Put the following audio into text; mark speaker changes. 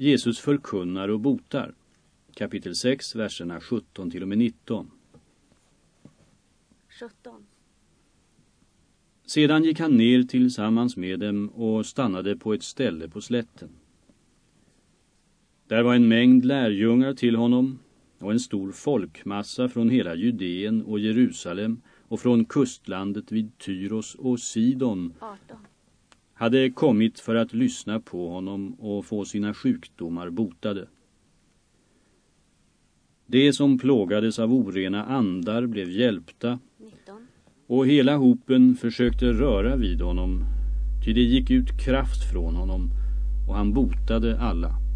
Speaker 1: Jesus förkunnar och botar. Kapitel 6, verserna 17 till och med 19.
Speaker 2: 17.
Speaker 1: Sedan gick han ner tillsammans med dem och stannade på ett ställe på slätten. Där var en mängd lärjungar till honom och en stor folkmassa från hela Judeen och Jerusalem och från kustlandet vid Tyros och Sidon
Speaker 2: 18
Speaker 1: hade kommit för att lyssna på honom och få sina sjukdomar botade. De som plågades av orena andar blev hjälpta
Speaker 2: 19.
Speaker 1: och hela hopen försökte röra vid honom ty det gick ut kraft från honom och han botade alla.